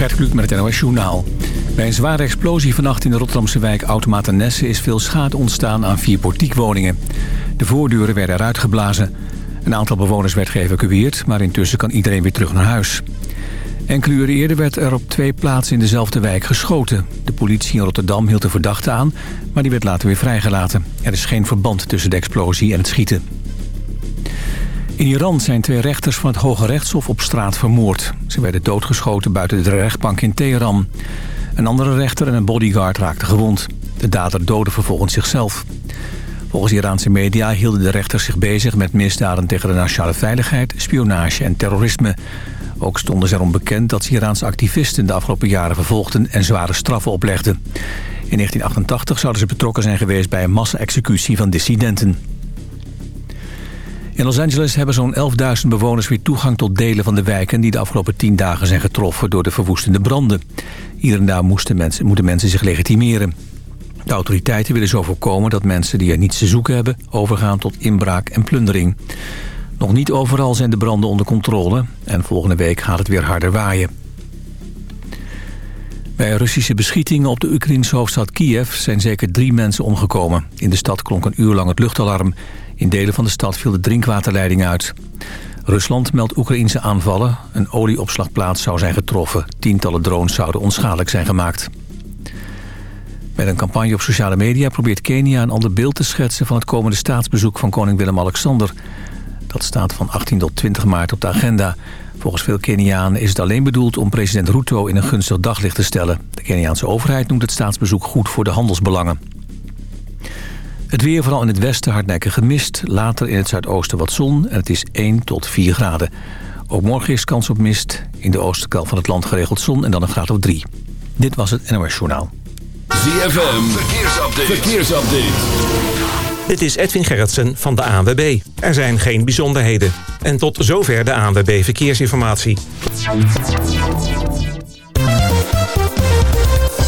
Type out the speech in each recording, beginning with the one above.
Gert Kluk met het NOS Journaal. Bij een zware explosie vannacht in de Rotterdamse wijk Automatenesse... is veel schade ontstaan aan vier portiekwoningen. De voordeuren werden eruit geblazen. Een aantal bewoners werd geëvacueerd... maar intussen kan iedereen weer terug naar huis. Enkele uren eerder werd er op twee plaatsen in dezelfde wijk geschoten. De politie in Rotterdam hield de verdachte aan... maar die werd later weer vrijgelaten. Er is geen verband tussen de explosie en het schieten. In Iran zijn twee rechters van het Hoge Rechtshof op straat vermoord. Ze werden doodgeschoten buiten de rechtbank in Teheran. Een andere rechter en een bodyguard raakten gewond. De dader doodde vervolgens zichzelf. Volgens Iraanse media hielden de rechters zich bezig met misdaden tegen de nationale veiligheid, spionage en terrorisme. Ook stonden ze erom bekend dat ze Iraanse activisten de afgelopen jaren vervolgden en zware straffen oplegden. In 1988 zouden ze betrokken zijn geweest bij een massa-executie van dissidenten. In Los Angeles hebben zo'n 11.000 bewoners weer toegang tot delen van de wijken... die de afgelopen 10 dagen zijn getroffen door de verwoestende branden. Iedere dag moesten mensen, moeten mensen zich legitimeren. De autoriteiten willen zo voorkomen dat mensen die er niets te zoeken hebben... overgaan tot inbraak en plundering. Nog niet overal zijn de branden onder controle... en volgende week gaat het weer harder waaien. Bij Russische beschietingen op de Oekraïnse hoofdstad Kiev... zijn zeker drie mensen omgekomen. In de stad klonk een uur lang het luchtalarm... In delen van de stad viel de drinkwaterleiding uit. Rusland meldt Oekraïnse aanvallen. Een olieopslagplaats zou zijn getroffen. Tientallen drones zouden onschadelijk zijn gemaakt. Met een campagne op sociale media probeert Kenia een ander beeld te schetsen... van het komende staatsbezoek van koning Willem-Alexander. Dat staat van 18 tot 20 maart op de agenda. Volgens veel Kenianen is het alleen bedoeld om president Ruto in een gunstig daglicht te stellen. De Keniaanse overheid noemt het staatsbezoek goed voor de handelsbelangen. Het weer vooral in het westen hardnekkig gemist. Later in het zuidoosten wat zon en het is 1 tot 4 graden. Ook morgen is kans op mist. In de oostenkant van het land geregeld zon en dan een graad of 3. Dit was het NOS Journaal. ZFM, verkeersupdate. verkeersupdate. Dit is Edwin Gerritsen van de ANWB. Er zijn geen bijzonderheden. En tot zover de ANWB Verkeersinformatie.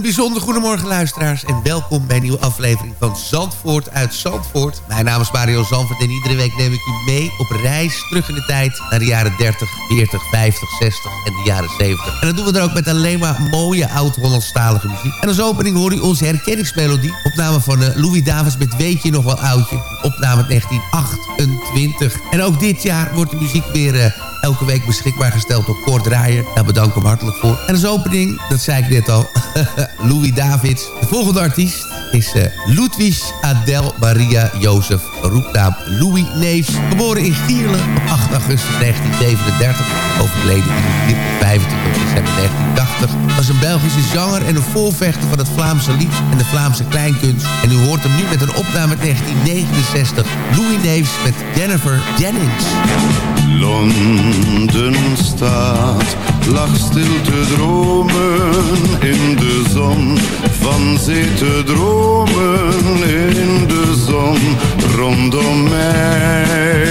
Een bijzonder goedemorgen luisteraars en welkom bij een nieuwe aflevering van Zandvoort uit Zandvoort. Mijn naam is Mario Zandvoort en iedere week neem ik u mee op reis terug in de tijd naar de jaren 30, 40, 50, 60 en de jaren 70. En dat doen we dan ook met alleen maar mooie oud-Hollandstalige muziek. En als opening hoor u onze herkenningsmelodie, opname van uh, Louis Davis met Weet je nog wel oudje, opname 1928. En ook dit jaar wordt de muziek weer... Elke week beschikbaar gesteld door Kort Draaier. Daar bedank ik hem hartelijk voor. En als opening, dat zei ik net al, Louis Davids. De volgende artiest is uh, Ludwig Adel Maria Jozef, roepnaam Louis Neefs. Geboren in Gierlen op 8 augustus 1937. Overleden in Gier op 25 december 1980. Was een Belgische zanger en een voorvechter van het Vlaamse lied en de Vlaamse kleinkunst. En u hoort hem nu met een opname uit 1969. Louis Neefs met Jennifer Jennings. Londen staat, lag stil te dromen in de zon. Van zee te dromen in de zon rondom mij.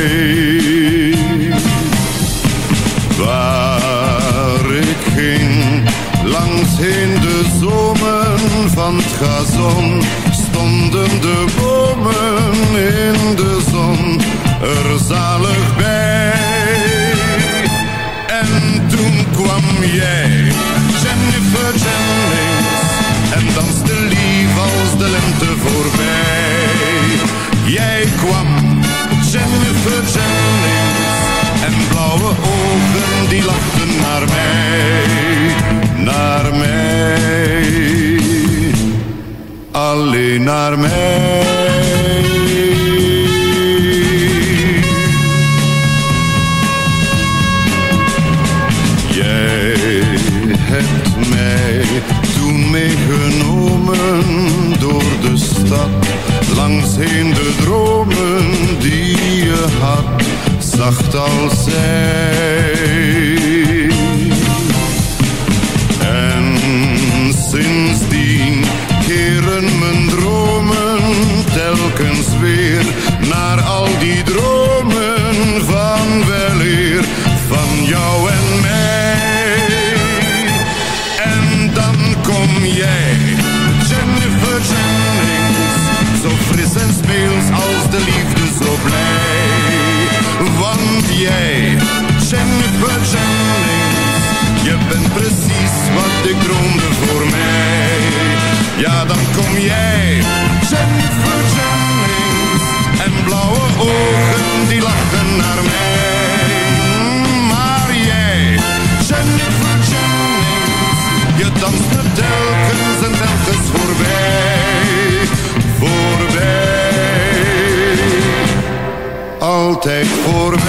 Waar ik ging, langs heen de zomen van het gazon. Stonden de bomen in de zon er zalig bij. En toen kwam jij, Jennifer Jennings, en danste lief als de lente voorbij. Jij kwam, Jennifer Jennings, en blauwe ogen die lachten naar mij, naar mij, alleen naar mij. Heen de dromen die je had, zacht als zij. En sindsdien keren mijn dromen telkens weer naar al die dromen de liefde zo blij. Want jij, Jennifer Jennings, je bent precies wat ik droomde voor mij. Ja, dan kom jij, Jennifer Jennings, en blauwe ogen die lachen naar mij. Maar jij, Jennifer Jennings, je danst me telkens en telkens voorbij, Altijd voorbij, steeds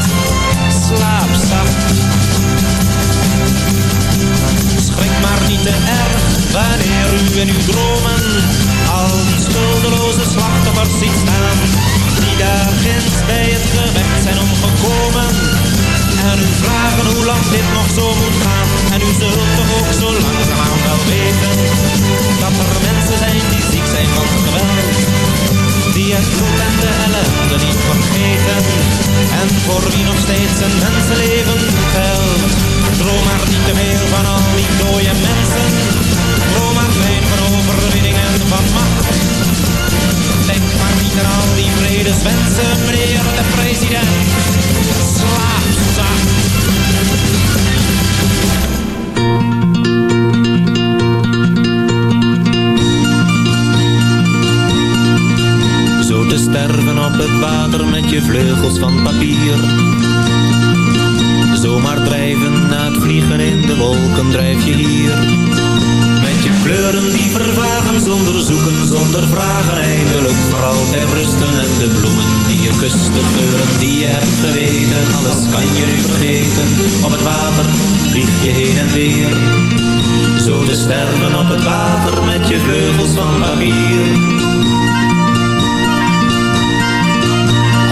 Schrik maar niet te erg wanneer u in uw dromen al die schuldeloze slachtoffers ziet staan. Die daar ginds bij het gevecht zijn omgekomen. En u vragen hoe lang dit nog zo moet gaan. En u zult toch ook zo langzaamaan wel weten. Dat er mensen zijn die ziek zijn van geweld. Die het bloed en de ellende niet vergeten. En voor wie nog steeds een mensenleven telt. Droom maar niet te veel van al die dode mensen. Droom maar klein van overwinning en van macht. Denk maar niet aan al die vredeswensen, meneer de president. Slaap zacht. Op het water met je vleugels van papier. Zomaar drijven na het vliegen in de wolken drijf je hier. Met je kleuren die vervagen zonder zoeken, zonder vragen eindelijk voor altijd rusten. En de bloemen die je kust, de geuren die je hebt geweten, alles kan je nu vergeten. Op het water vlieg je heen en weer. Zo te sterven op het water met je vleugels van papier.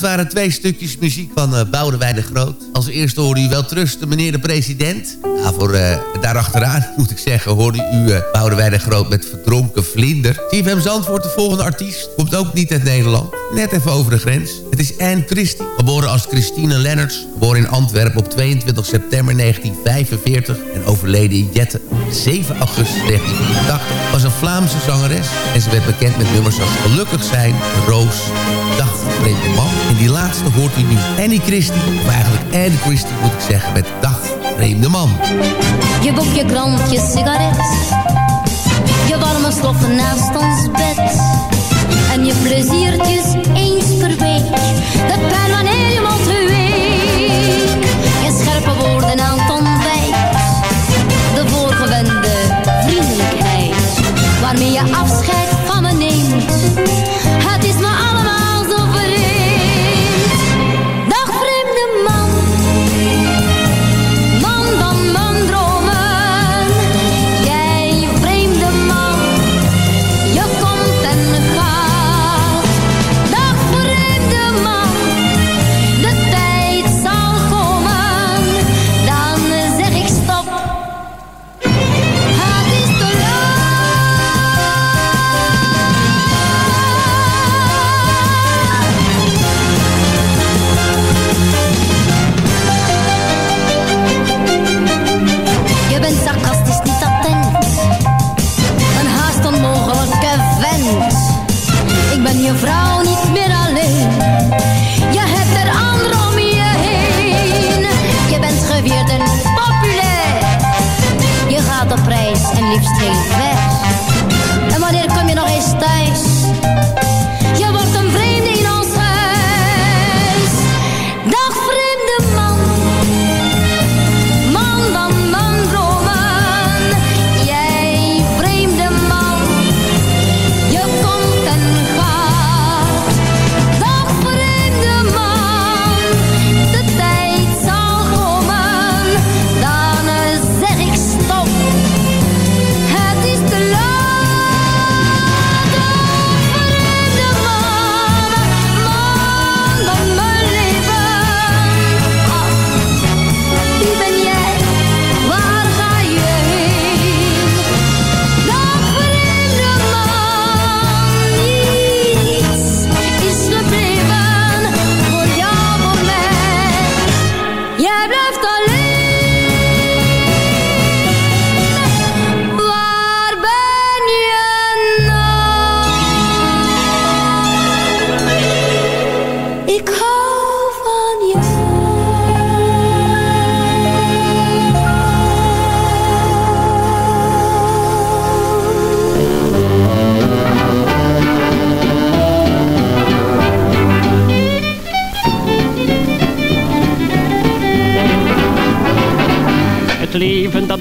Dat waren twee stukjes muziek van uh, de Groot. Als eerste hoorde u wel trusten, meneer de president. Ja, voor, uh, daarachteraan, moet ik zeggen, hoorde u uh, de Groot met verdronken vlinder. CFM Zandvoort, de volgende artiest, komt ook niet uit Nederland. Net even over de grens. Het is Anne Christie, geboren als Christine Lennerts. Geboren in Antwerpen op 22 september 1945 en overleden in Jette 7 augustus 1980. Was een Vlaamse zangeres en ze werd bekend met nummers als Gelukkig zijn, Roos, Dag vreemde man. En die laatste hoort u nu Annie Christie, of eigenlijk Anne Christie moet ik zeggen, met Dag vreemde man. Je boek, je krant, je sigaret. Je warme stoffen naast ons bed. En je pleziertjes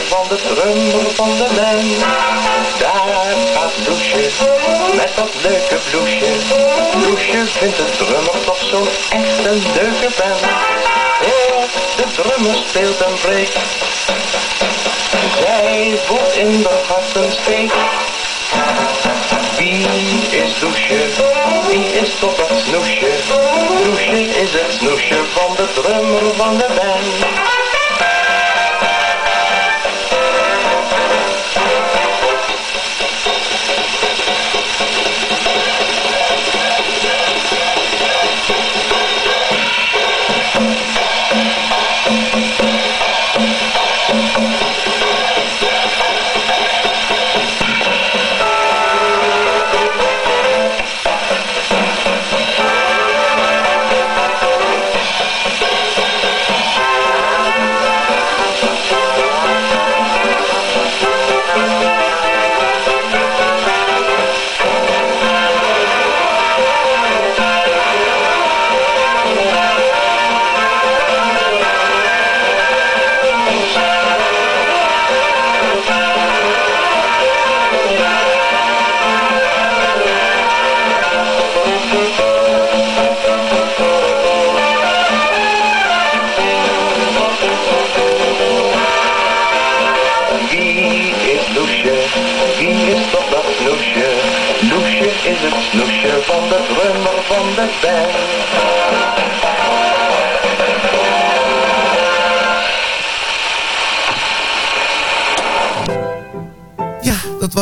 Van de drummer van de band. Daar gaat Loesje met dat leuke bloesje. Loesje vindt de drummer toch zo'n echt een leuke band. Oh, de drummer speelt een break. Zij voelt in de hart een steek. Wie is Loesje? Wie is toch dat snoesje? Loesje is het snoesje van de drummer van de band.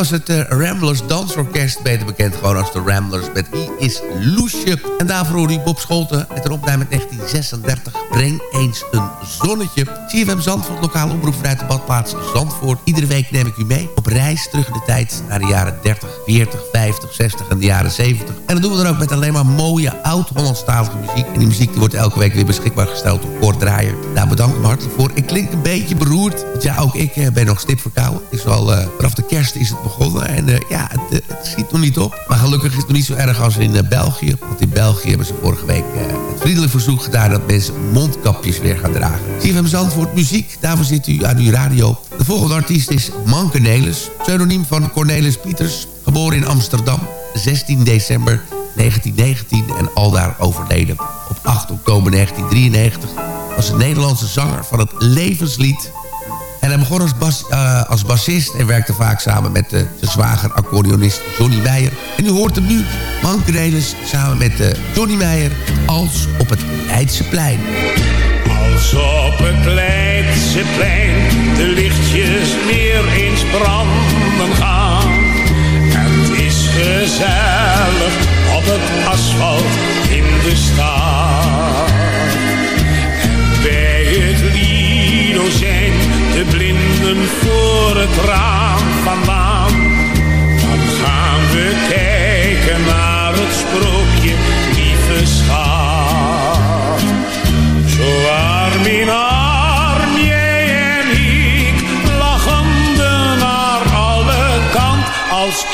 Was het uh, Ramblers Dansorkest, beter bekend gewoon als de Ramblers, met Wie is Loesje. En daarvoor hoorde Bob Scholten met een opname uit 1936, Breng eens een zonnetje. CFM Zandvoort, lokale omroep vanuit de badplaats Zandvoort. Iedere week neem ik u mee op reis terug in de tijd naar de jaren 30, 40, 50, 60 en de jaren 70. En dat doen we dan ook met alleen maar mooie oud-Hollandstalige muziek. En die muziek die wordt elke week weer beschikbaar gesteld door Kort Draaier. Daar bedank ik me hartelijk voor. Ik klink een beetje beroerd. Want ja, ook ik eh, ben nog stip verkouden. Is al, uh, vanaf de kerst is het begonnen. En uh, ja, het, het, schiet nog niet op. Maar gelukkig is het nog niet zo erg als in België. Want in België hebben ze vorige week het vriendelijk verzoek gedaan... dat mensen mond mondkapjes weer gaan dragen. CFM Zandvoort Muziek, daarvoor zit u aan uw radio. De volgende artiest is Manke Nelis, pseudoniem van Cornelis Pieters... geboren in Amsterdam, 16 december 1919 en aldaar overleden. Op 8 oktober 1993 was een Nederlandse zanger van het levenslied en hij begon als, bas, uh, als bassist en werkte vaak samen met uh, zijn zwager accordeonist Johnny Meijer. En u hoort hem nu, Mankerelis, samen met uh, Johnny Meijer, als op het Leidseplein. Als op het Leidseplein de lichtjes weer eens branden gaan. Gezellig op het asfalt in de stad. En bij het Lido zijn de blinden voor het raam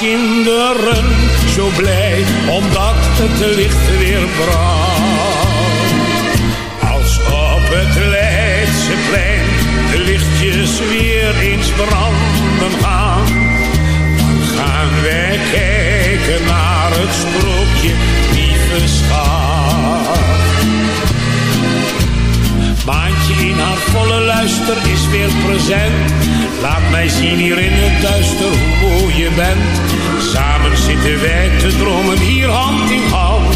kinderen, zo blij, omdat het licht weer brandt. Als op het Leidseplein de lichtjes weer eens branden gaan. Dan gaan wij kijken naar het sprookje, lieve schat. Maantje in haar volle luister is weer present. Laat mij zien hier in het duister hoe je bent. Samen zitten wij te dromen hier hand in hand.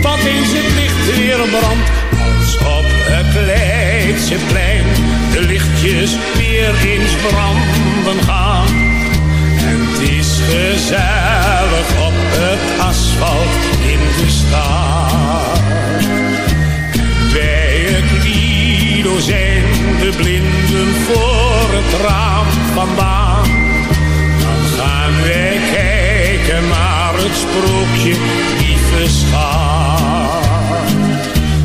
Tot eens het licht weer brandt, als op het Leidseplein de lichtjes weer eens branden gaan. En het is gezellig op het asfalt in de stad. En het Lido zijn de blinden voor het raam vandaan. Dan gaan wij kijken naar het sprookje, lieve schat.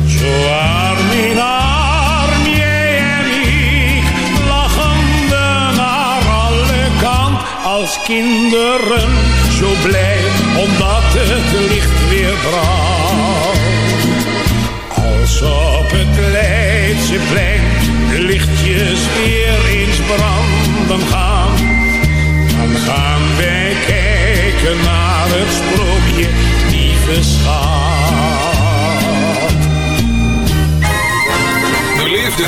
Zo arm in arm, jij en ik, lachende naar alle kant. Als kinderen, zo blij, omdat het licht weer brandt. Als op het De lichtjes weer eens branden gaan. Dan gaan wij kijken naar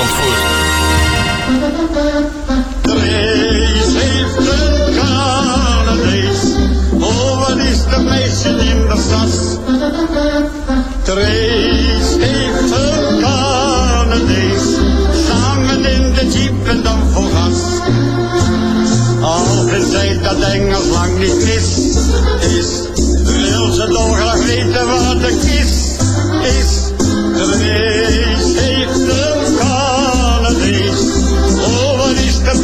Zandvoort. Trace heeft een Canadees. Oh, wat is de meisje in de stad? Trace heeft een Canadees. Samen in de jeep en dan vol gas. Alvin zei dat Engels lang niet mis is. Wil ze dolgraag weten wat de kist is. Trace heeft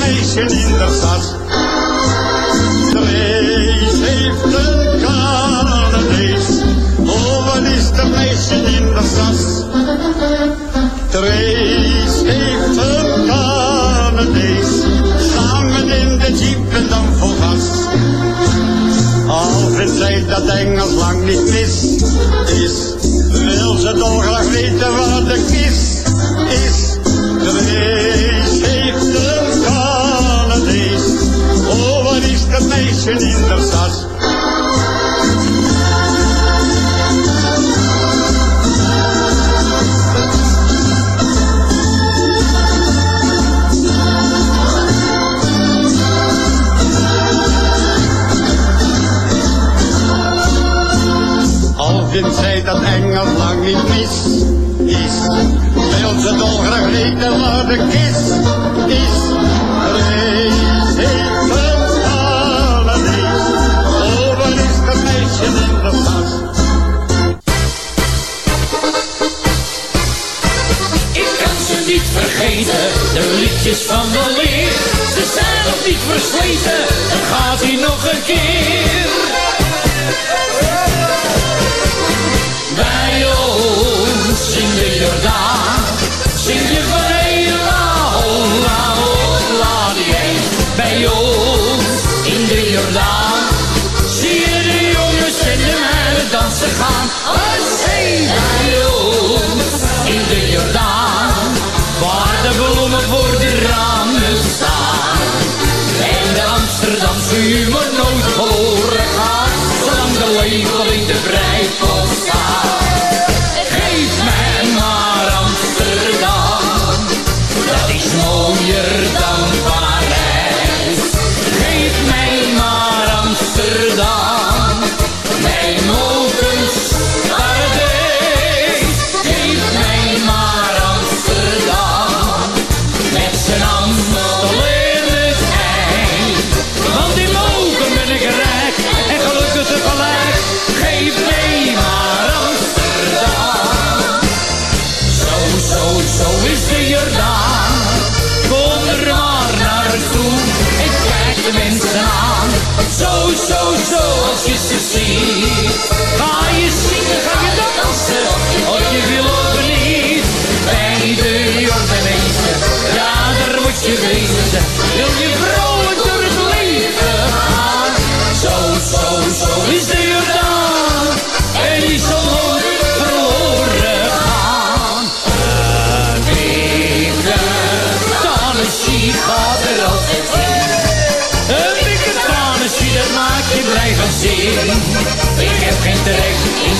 meisje in de stad? Trace heeft een Canadees. Oh, wat is de meisje in de stad? Trace heeft een Canadees. Samen in de jeep en dan vol gas. Alfred zei dat Engels lang niet mis is. Wil ze dolgraag weten wat de kist is.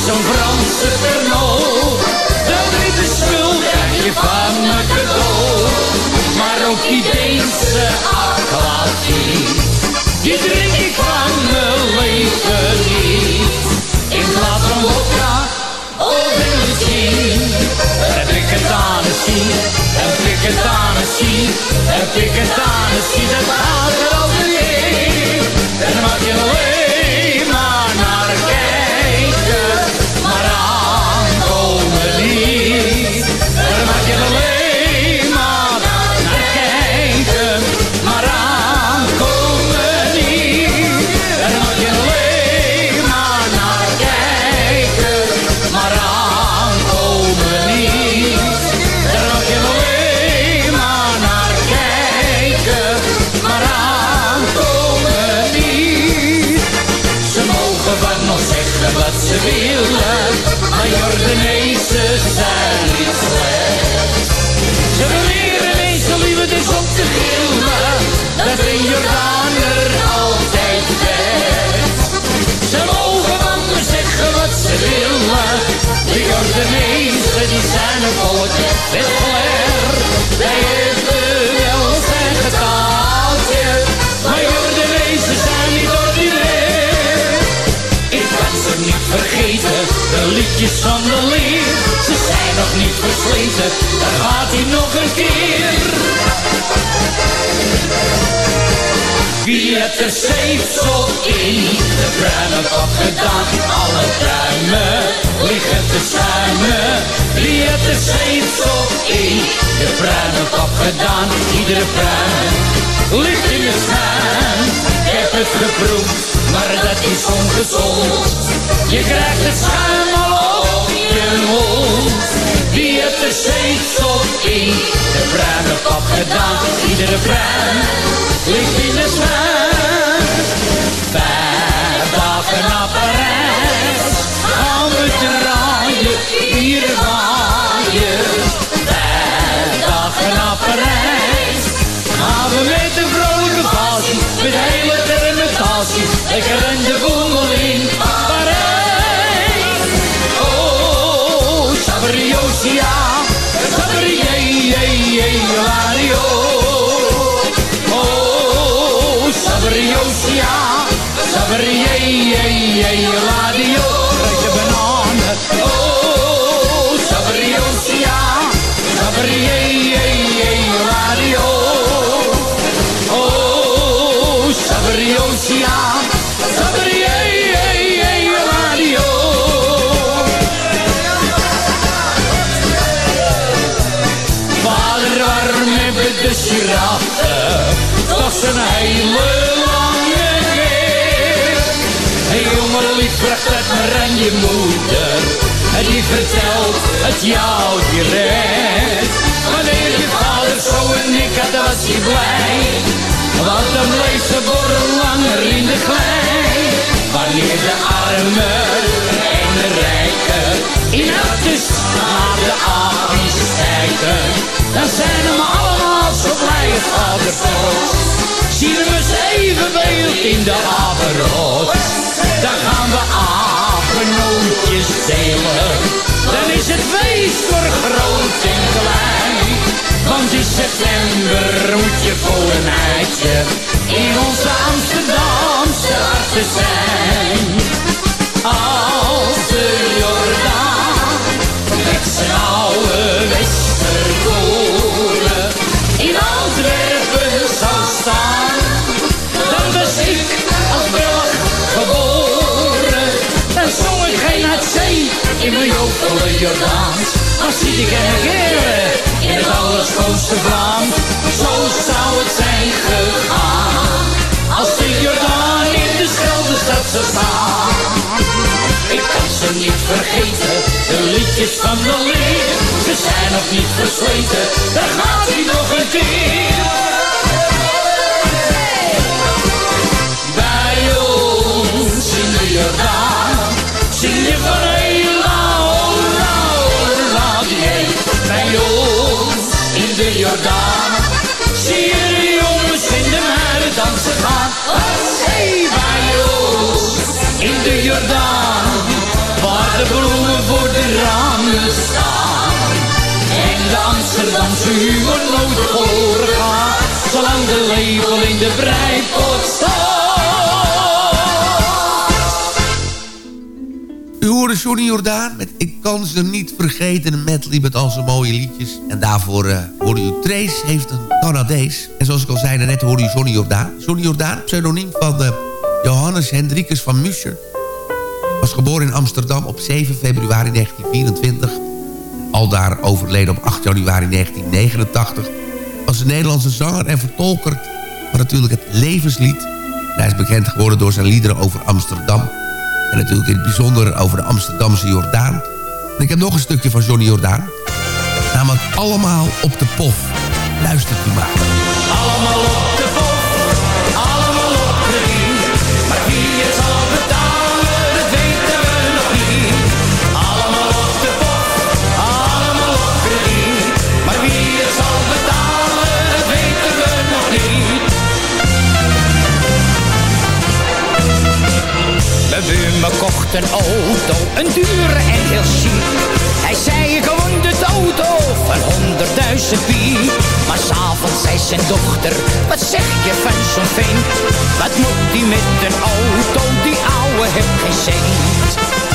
Zo'n Franse Pernod. Dat witte spul krijg je van me cadeau. Maar ook die Deense aquavit, die drink ik van mijn leven niet. In plaats van vodka of Hennessy, heb ik het Tennessee, heb ik het Tennessee, heb ik het Tennessee, dat gaat er flair. Wij hebben wel zijn getaaltje, maar Jordanezen zijn niet ordinair. Ik kan ze niet vergeten, de liedjes van de leer. Ze zijn nog niet versleten, dan gaat hij nog een keer. Wie heeft er zeepsel in de pruimen kop gedaan? Alle pruimen liggen te schuimen. Wie heeft er zeepsel in de pruimen kop gedaan? Iedere pruim ligt in de schuim. Ik heb het geproefd, maar dat is ongezond. Je krijgt het schuim al op Wie heeft er zeepsel in de pruimen kop gedaan? Iedere pruim ligt in de schuim. Vijf dagen naar Parijs, gaan we draaien, hier waaien. Vijf dagen naar Parijs, gaan we met een vrolijke passie, met hele termentatie, lekker in de boemel in. Sabriosia, Sabrié, Oh, Sabriosia, Sabrié, ladio, rijke bananen. Oh, radio. Oh, Sabriosia, radio. Een hele lange weg. Een jongen lief vraagt uit maar aan je moeder, en die vertelt het jou direct. Wanneer je vader zo en ik had, was hij blij. Want dan bleef ze borrel langer in de klei. Wanneer de armen en de rijken in auto's naar de apies Dan zijn we allemaal zo blij het vader trots. Zien we eens even beeld in de apenrot. Dan gaan we apenootjes delen. Dan is het feest voor groot en klein. Want in september moet je voor een eitje in onze Amsterdamse harten zijn. Als de Jordaan zijn oude westerkolen in Antwerpen zou staan, dan was ik als Belg geboren. Dan zong ik geen zee in mijn jokele Jordaans. Maar zie ik hem keren in het allerschoonste Vlaams. Zo zou het zijn gegaan. Als de Jordaan in de Scheldestad zou staan. Ik kan ze niet vergeten, liedjes van de leer. Ze zijn nog niet versleten, daar gaat hij nog een keer. Zolang de label in de breipot staat. U hoorde Johnny Jordaan met Ik kan ze niet vergeten. Een medley met al zijn mooie liedjes. En daarvoor uh, hoorde u Trace heeft een Canadees. En zoals ik al zei, net hoorde u Johnny Jordaan. Johnny Jordaan, pseudoniem van uh, Johannes Hendrikus van Muscher. Was geboren in Amsterdam op 7 februari 1924. Al daar overleden op 8 januari 1989. Was een Nederlandse zanger en vertolker van natuurlijk het levenslied. En hij is bekend geworden door zijn liederen over Amsterdam en natuurlijk in het bijzonder over de Amsterdamse Jordaan. En ik heb nog een stukje van Johnny Jordaan. Namelijk Allemaal op de Pof. Luistert u maar. Allemaal op een auto, een dure en heel chic. Hij zei ik won de auto van honderdduizend piek. Maar s'avonds zei zijn dochter, wat zeg je van zo'n vent? Wat moet die met een auto, die ouwe heeft geen cent.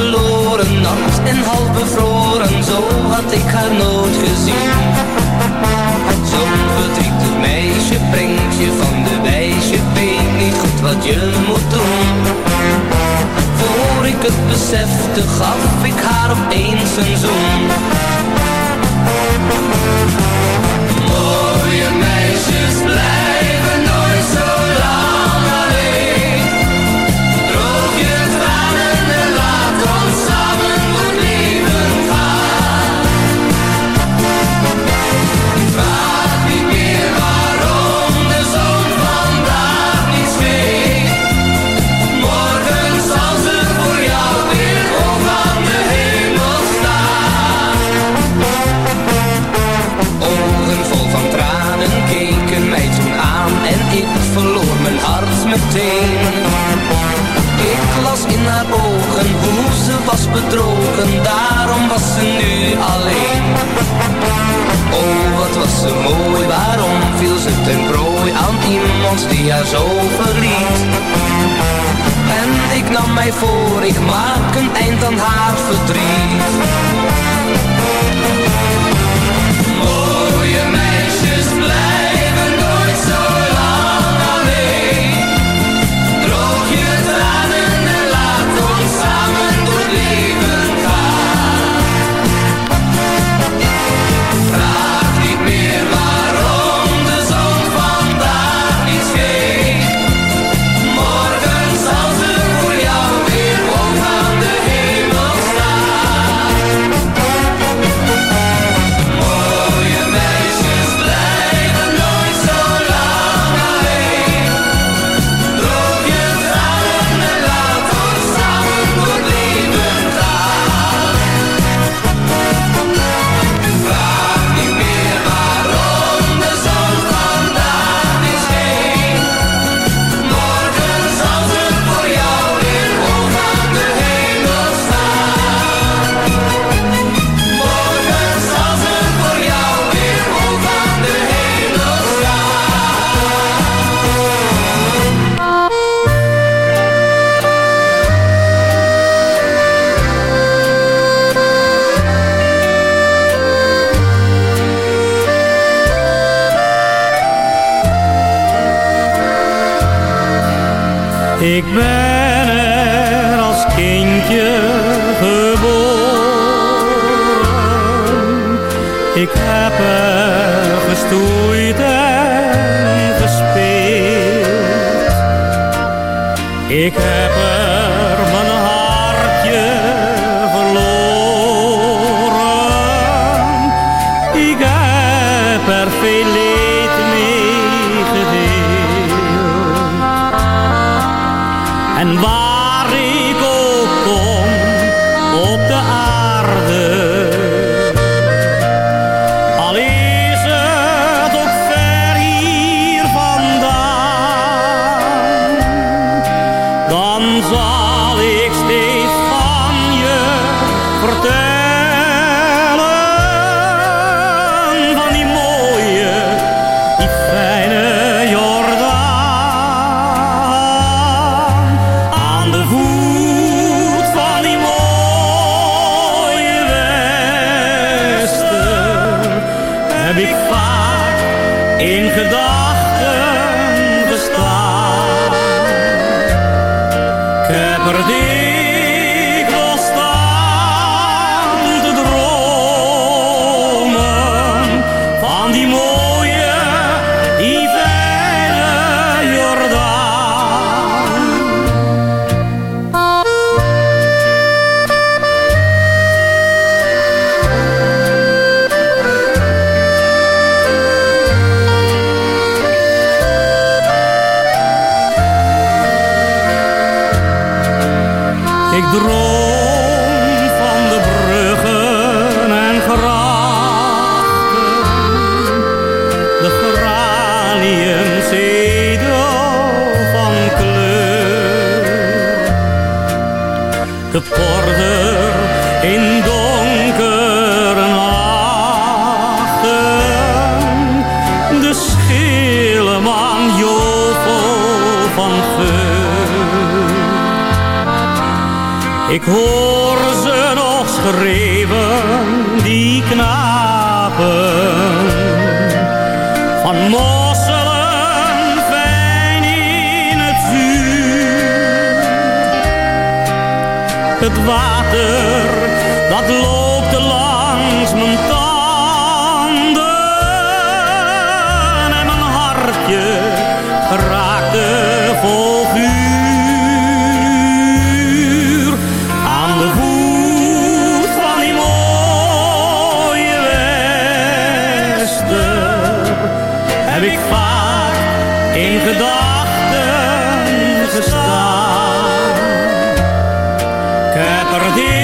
verloren nacht en half bevroren, zo had ik haar nooit gezien. Zo'n verdrietig meisje brengt je van de wijsje, weet niet goed wat je moet doen. Voor ik het besefte gaf ik haar opeens een zoen daarom was ze nu alleen. Oh, wat was ze mooi, waarom viel ze ten prooi aan iemand die haar zo verliet? En ik nam mij voor, ik maak een eind aan haar verdriet. maar. In gedachten gestaan. Ik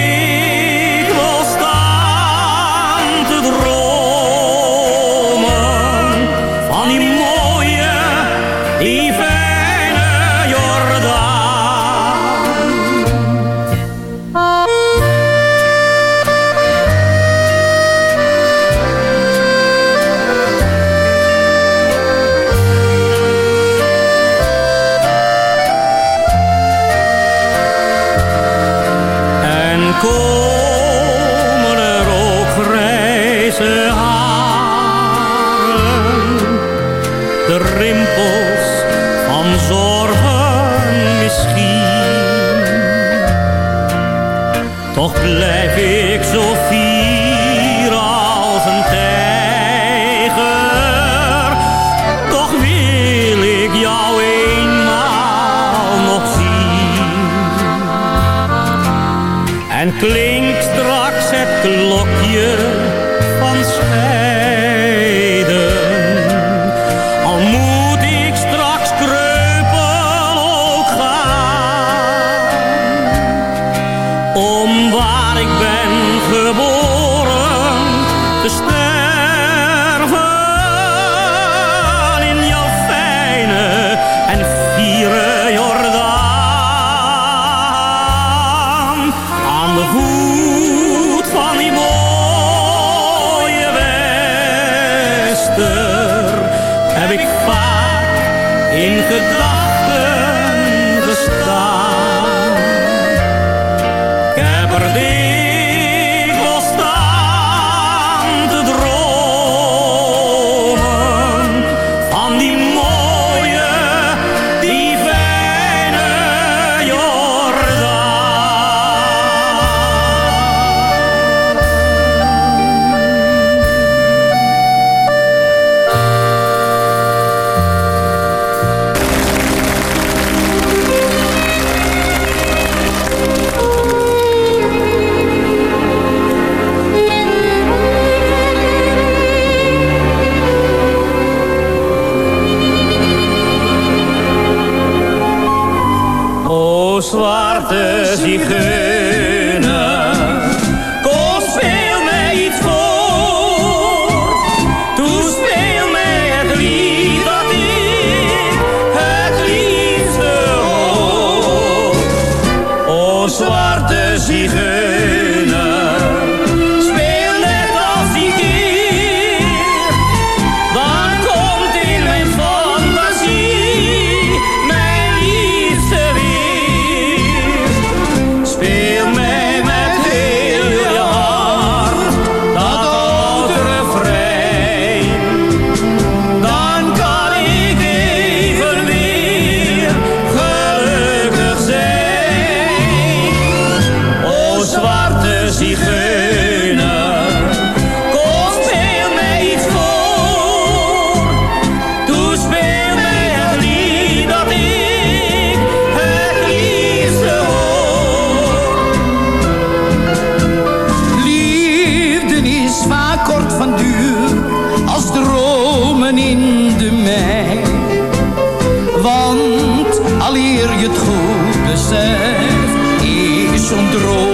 droom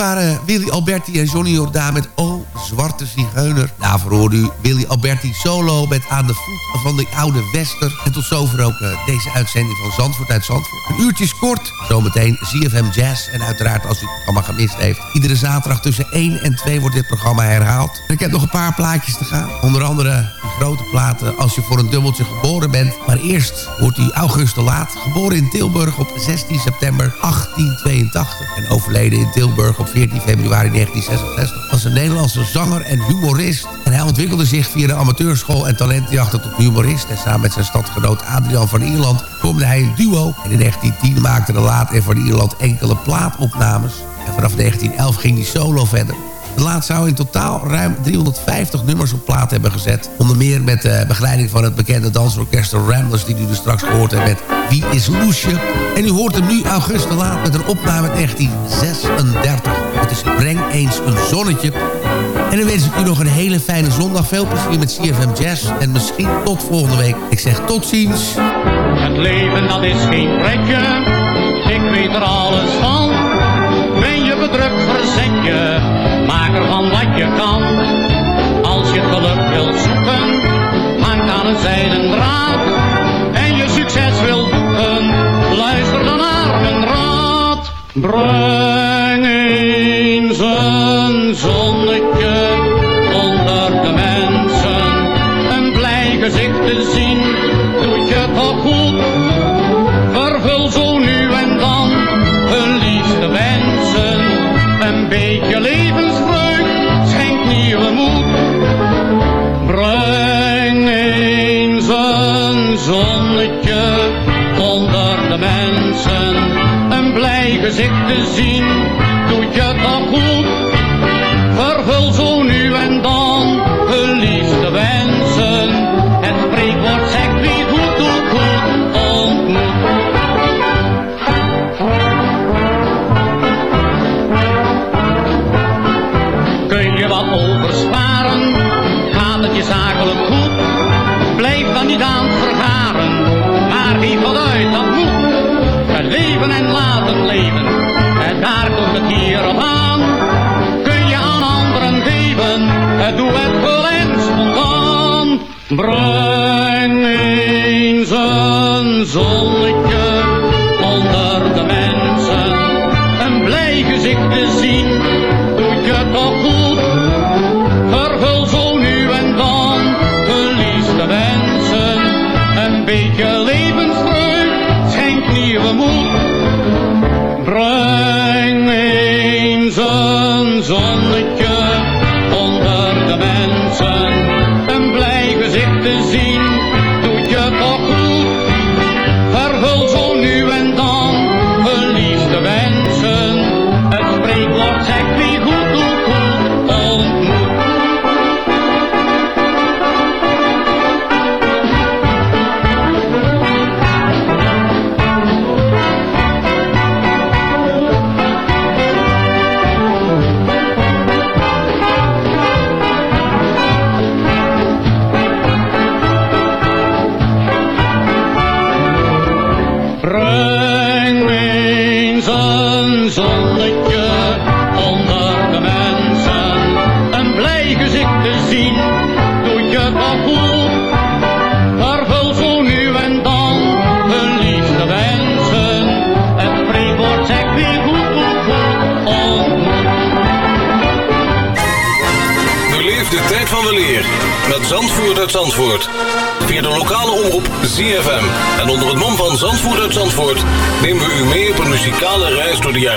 waren Willy Alberti en Johnny Jordaan met O Zwarte Zigeuner. Daarvoor hoorde u Willy Alberti solo met Aan de voet van de oude Wester. En tot zover ook eh, deze uitzending van Zandvoort uit Zandvoort. Een uurtje kort, zometeen ZFM Jazz. En uiteraard als u het programma gemist heeft. Iedere zaterdag tussen 1 en 2 wordt dit programma herhaald. En ik heb nog een paar plaatjes te gaan. Onder andere grote platen Als je voor een dubbeltje geboren bent. Maar eerst wordt u August de Laat. Geboren in Tilburg op 16 september 1882. En overleden in Tilburg op 14 februari 1966. Was een Nederlandse zanger en humorist. En hij ontwikkelde zich via de amateurschool en talentjachten tot humorist. En samen met zijn stadgenoot Adrian van Ierland vormde hij een duo. En in 1910 maakte de Laat en van Ierland enkele plaatopnames. En vanaf 1911 ging hij solo verder. De laat zou in totaal ruim 350 nummers op plaat hebben gezet. Onder meer met de begeleiding van het bekende dansorkest Ramblers... die u dus straks gehoord hebt met Wie is Loesje? En u hoort hem nu August de Laat met een opname uit 1936. Het is Breng eens een zonnetje. En dan wens ik u nog een hele fijne zondag. Veel plezier met CFM Jazz. En misschien tot volgende week. Ik zeg tot ziens. Het leven dat is geen pretje, ik weet er alles Als je geluk wilt zoeken, hangt aan een zijden draad. En je succes wilt boeken, luister dan naar mijn raad. Breng eens een zonnetje onder de mensen. Een blij gezicht te zien, blij gezicht een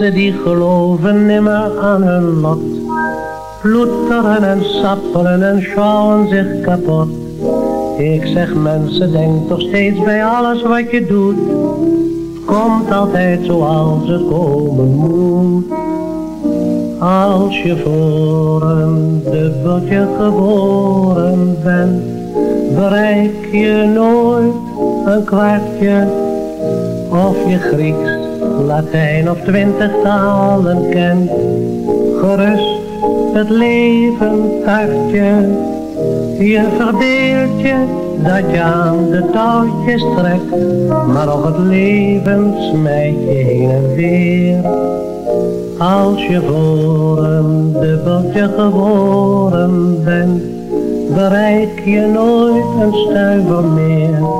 mensen die geloven nimmer aan hun lot. Ploeteren en sappelen en sjouwen zich kapot. Ik zeg mensen, denk toch steeds bij alles wat je doet. Komt altijd zoals het komen moet. Als je voor een dubbeltje geboren bent, bereik je nooit een kwartje. Of je Grieks, Latijn of twintig talen kent, gerust het leven tartje. Je verbeeld je dat je aan de touwtjes trekt, maar nog het leven smijt je heen en weer. Als je voor een dubbeltje geboren bent, bereik je nooit een stuiver meer.